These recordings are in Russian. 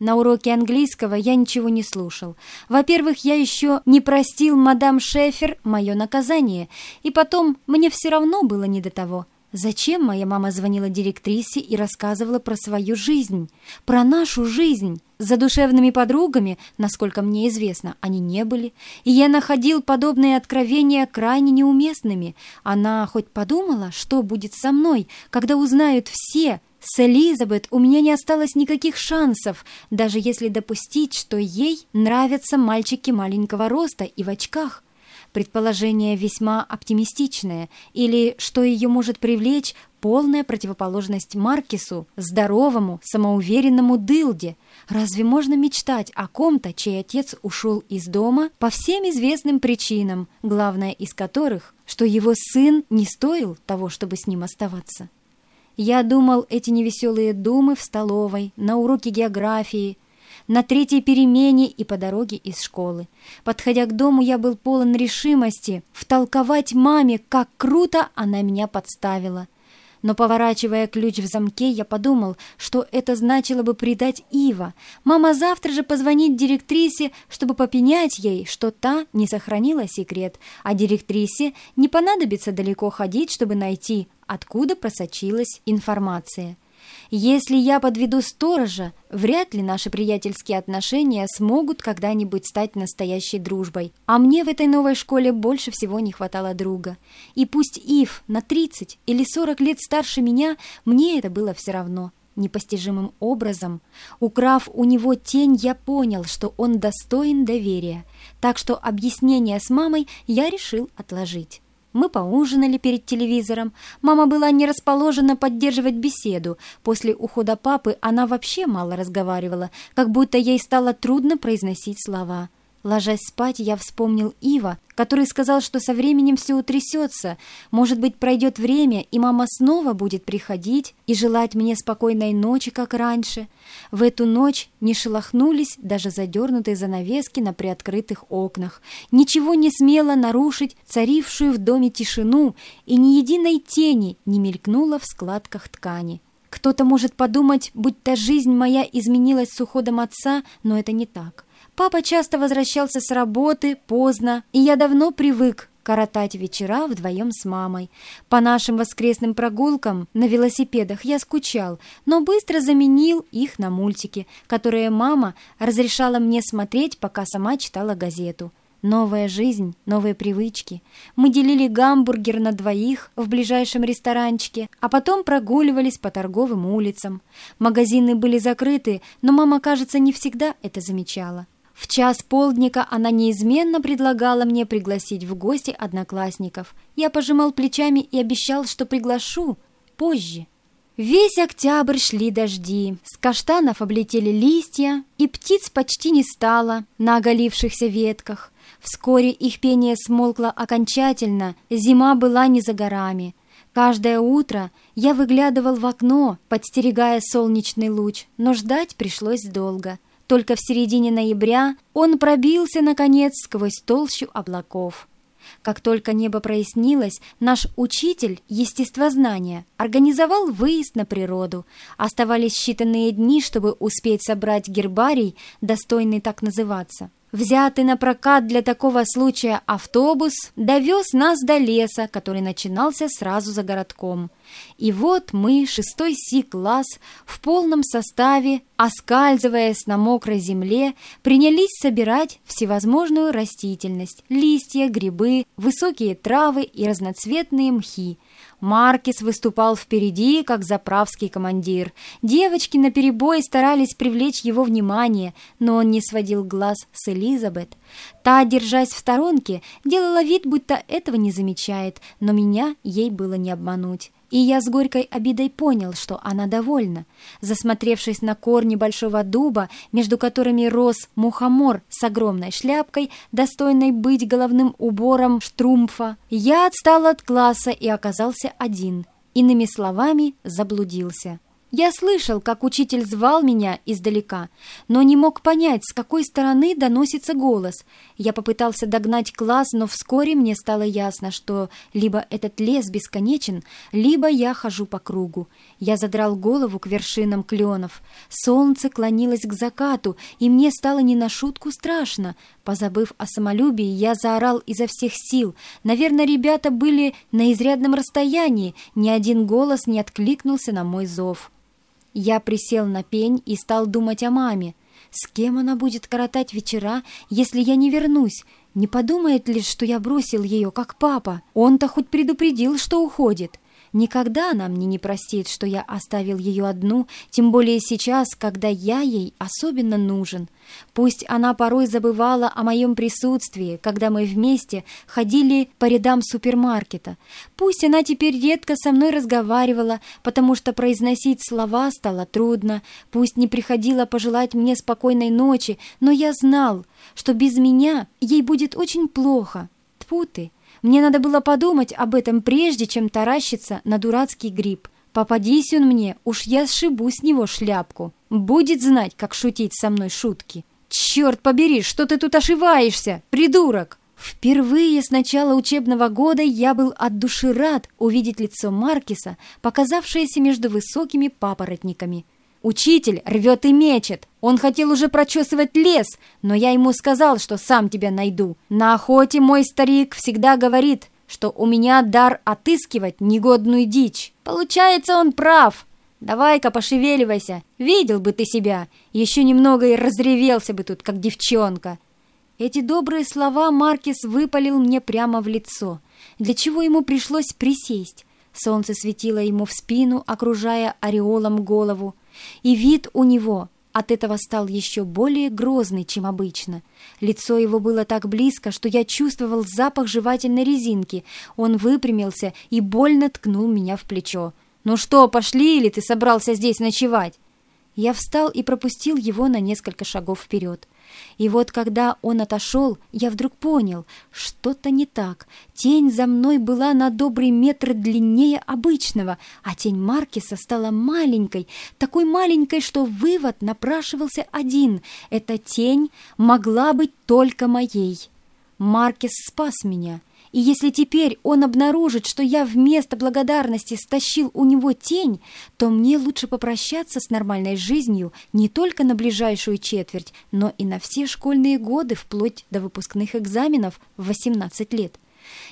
На уроке английского я ничего не слушал. Во-первых, я еще не простил мадам Шефер мое наказание, и потом мне все равно было не до того. Зачем моя мама звонила директрисе и рассказывала про свою жизнь, про нашу жизнь? За душевными подругами, насколько мне известно, они не были, и я находил подобные откровения крайне неуместными. Она хоть подумала, что будет со мной, когда узнают все, с Элизабет у меня не осталось никаких шансов, даже если допустить, что ей нравятся мальчики маленького роста и в очках. Предположение весьма оптимистичное, или что ее может привлечь полная противоположность Маркису, здоровому, самоуверенному дылде. Разве можно мечтать о ком-то, чей отец ушел из дома по всем известным причинам, главное из которых, что его сын не стоил того, чтобы с ним оставаться? Я думал эти невеселые думы в столовой, на уроке географии, на третьей перемене и по дороге из школы. Подходя к дому, я был полон решимости втолковать маме, как круто она меня подставила — но, поворачивая ключ в замке, я подумал, что это значило бы предать Ива. Мама завтра же позвонит директрисе, чтобы попенять ей, что та не сохранила секрет, а директрисе не понадобится далеко ходить, чтобы найти, откуда просочилась информация. Если я подведу сторожа, вряд ли наши приятельские отношения смогут когда-нибудь стать настоящей дружбой. А мне в этой новой школе больше всего не хватало друга. И пусть Ив на 30 или 40 лет старше меня, мне это было все равно. Непостижимым образом, украв у него тень, я понял, что он достоин доверия, так что объяснение с мамой я решил отложить. Мы поужинали перед телевизором. Мама была не расположена поддерживать беседу. После ухода папы она вообще мало разговаривала, как будто ей стало трудно произносить слова. Ложась спать, я вспомнил Ива, который сказал, что со временем все утрясется. Может быть, пройдет время, и мама снова будет приходить и желать мне спокойной ночи, как раньше. В эту ночь не шелохнулись даже задернутые занавески на приоткрытых окнах. Ничего не смело нарушить царившую в доме тишину, и ни единой тени не мелькнуло в складках ткани. Кто-то может подумать, будто жизнь моя изменилась с уходом отца, но это не так. Папа часто возвращался с работы поздно, и я давно привык коротать вечера вдвоем с мамой. По нашим воскресным прогулкам на велосипедах я скучал, но быстро заменил их на мультики, которые мама разрешала мне смотреть, пока сама читала газету. Новая жизнь, новые привычки. Мы делили гамбургер на двоих в ближайшем ресторанчике, а потом прогуливались по торговым улицам. Магазины были закрыты, но мама, кажется, не всегда это замечала. В час полдника она неизменно предлагала мне пригласить в гости одноклассников. Я пожимал плечами и обещал, что приглашу позже. Весь октябрь шли дожди, с каштанов облетели листья, и птиц почти не стало на оголившихся ветках. Вскоре их пение смолкло окончательно, зима была не за горами. Каждое утро я выглядывал в окно, подстерегая солнечный луч, но ждать пришлось долго — только в середине ноября он пробился, наконец, сквозь толщу облаков. Как только небо прояснилось, наш учитель естествознания организовал выезд на природу. Оставались считанные дни, чтобы успеть собрать гербарий, достойный так называться. Взятый на прокат для такого случая автобус довез нас до леса, который начинался сразу за городком. И вот мы, шестой Си-класс, в полном составе, оскальзываясь на мокрой земле, принялись собирать всевозможную растительность, листья, грибы, высокие травы и разноцветные мхи – Маркис выступал впереди, как заправский командир. Девочки наперебой старались привлечь его внимание, но он не сводил глаз с Элизабет. Та, держась в сторонке, делала вид, будто этого не замечает, но меня ей было не обмануть. И я с горькой обидой понял, что она довольна. Засмотревшись на корни большого дуба, между которыми рос мухомор с огромной шляпкой, достойной быть головным убором штрумфа, я отстал от класса и оказался один. Иными словами, заблудился. Я слышал, как учитель звал меня издалека, но не мог понять, с какой стороны доносится голос. Я попытался догнать класс, но вскоре мне стало ясно, что либо этот лес бесконечен, либо я хожу по кругу. Я задрал голову к вершинам кленов. Солнце клонилось к закату, и мне стало не на шутку страшно. Позабыв о самолюбии, я заорал изо всех сил. Наверное, ребята были на изрядном расстоянии, ни один голос не откликнулся на мой зов. Я присел на пень и стал думать о маме. С кем она будет коротать вечера, если я не вернусь? Не подумает ли, что я бросил ее, как папа? Он-то хоть предупредил, что уходит. Никогда она мне не простит, что я оставил ее одну, тем более сейчас, когда я ей особенно нужен. Пусть она порой забывала о моем присутствии, когда мы вместе ходили по рядам супермаркета. Пусть она теперь редко со мной разговаривала, потому что произносить слова стало трудно. Пусть не приходила пожелать мне спокойной ночи, но я знал, что без меня ей будет очень плохо. Тьфу ты! Мне надо было подумать об этом прежде, чем таращиться на дурацкий гриб. Попадись он мне, уж я сшибу с него шляпку. Будет знать, как шутить со мной шутки. Черт побери, что ты тут ошиваешься, придурок! Впервые с начала учебного года я был от души рад увидеть лицо Маркиса, показавшееся между высокими папоротниками. Учитель рвет и мечет. Он хотел уже прочесывать лес, но я ему сказал, что сам тебя найду. На охоте мой старик всегда говорит, что у меня дар отыскивать негодную дичь. Получается, он прав. Давай-ка пошевеливайся. Видел бы ты себя. Еще немного и разревелся бы тут, как девчонка. Эти добрые слова Маркис выпалил мне прямо в лицо. Для чего ему пришлось присесть? Солнце светило ему в спину, окружая ореолом голову и вид у него от этого стал еще более грозный, чем обычно. Лицо его было так близко, что я чувствовал запах жевательной резинки. Он выпрямился и больно ткнул меня в плечо. «Ну что, пошли или ты собрался здесь ночевать?» Я встал и пропустил его на несколько шагов вперед. И вот когда он отошел, я вдруг понял, что-то не так. Тень за мной была на добрый метр длиннее обычного, а тень Маркиса стала маленькой, такой маленькой, что вывод напрашивался один. Эта тень могла быть только моей. Маркис спас меня — и если теперь он обнаружит, что я вместо благодарности стащил у него тень, то мне лучше попрощаться с нормальной жизнью не только на ближайшую четверть, но и на все школьные годы вплоть до выпускных экзаменов в 18 лет.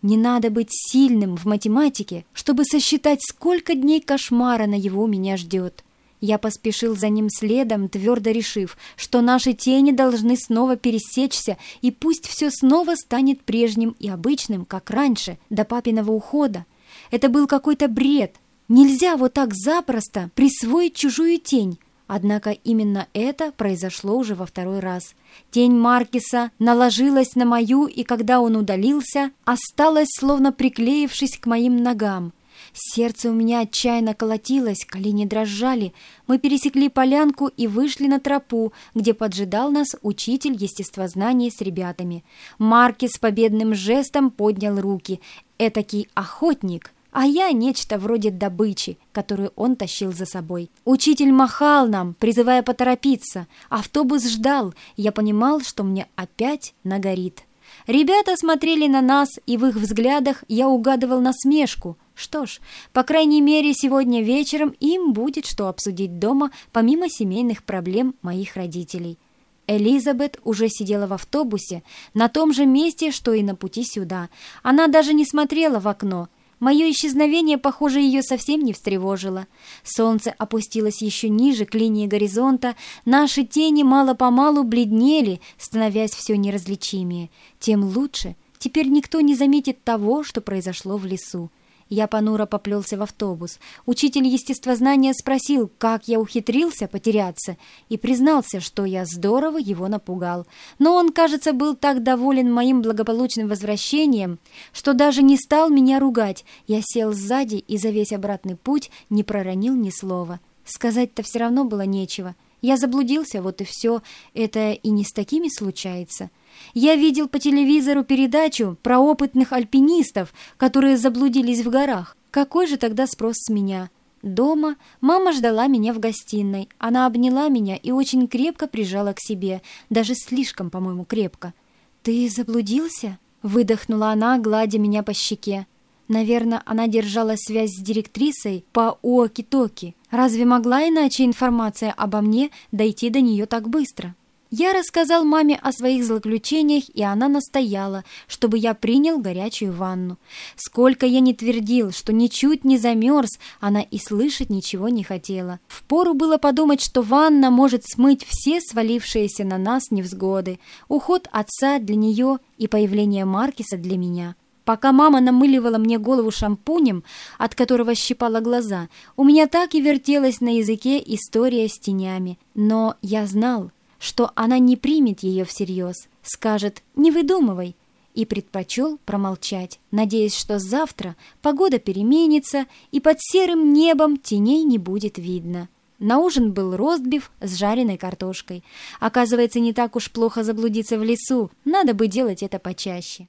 Не надо быть сильным в математике, чтобы сосчитать, сколько дней кошмара на его меня ждет. Я поспешил за ним следом, твердо решив, что наши тени должны снова пересечься, и пусть все снова станет прежним и обычным, как раньше, до папиного ухода. Это был какой-то бред. Нельзя вот так запросто присвоить чужую тень. Однако именно это произошло уже во второй раз. Тень Маркиса наложилась на мою, и когда он удалился, осталась, словно приклеившись к моим ногам. Сердце у меня отчаянно колотилось, колени дрожали. Мы пересекли полянку и вышли на тропу, где поджидал нас учитель естествознания с ребятами. Марки с победным жестом поднял руки. Этакий охотник — а я нечто вроде добычи, которую он тащил за собой. Учитель махал нам, призывая поторопиться. Автобус ждал, я понимал, что мне опять нагорит. Ребята смотрели на нас, и в их взглядах я угадывал насмешку. Что ж, по крайней мере, сегодня вечером им будет что обсудить дома, помимо семейных проблем моих родителей. Элизабет уже сидела в автобусе, на том же месте, что и на пути сюда. Она даже не смотрела в окно. Мое исчезновение, похоже, ее совсем не встревожило. Солнце опустилось еще ниже к линии горизонта, наши тени мало-помалу бледнели, становясь все неразличимее. Тем лучше, теперь никто не заметит того, что произошло в лесу. Я понуро поплелся в автобус. Учитель естествознания спросил, как я ухитрился потеряться, и признался, что я здорово его напугал. Но он, кажется, был так доволен моим благополучным возвращением, что даже не стал меня ругать. Я сел сзади и за весь обратный путь не проронил ни слова. Сказать-то все равно было нечего. Я заблудился, вот и все. Это и не с такими случается. Я видел по телевизору передачу про опытных альпинистов, которые заблудились в горах. Какой же тогда спрос с меня? Дома мама ждала меня в гостиной. Она обняла меня и очень крепко прижала к себе, даже слишком, по-моему, крепко. «Ты заблудился?» — выдохнула она, гладя меня по щеке. Наверное, она держала связь с директрисой по Уоки-Токи. Разве могла иначе информация обо мне дойти до нее так быстро? Я рассказал маме о своих злоключениях, и она настояла, чтобы я принял горячую ванну. Сколько я не твердил, что ничуть не замерз, она и слышать ничего не хотела. Впору было подумать, что ванна может смыть все свалившиеся на нас невзгоды, уход отца для нее и появление Маркиса для меня. Пока мама намыливала мне голову шампунем, от которого щипала глаза, у меня так и вертелась на языке история с тенями. Но я знал, что она не примет ее всерьез, скажет «не выдумывай», и предпочел промолчать, надеясь, что завтра погода переменится и под серым небом теней не будет видно. На ужин был ростбиф с жареной картошкой. Оказывается, не так уж плохо заблудиться в лесу, надо бы делать это почаще.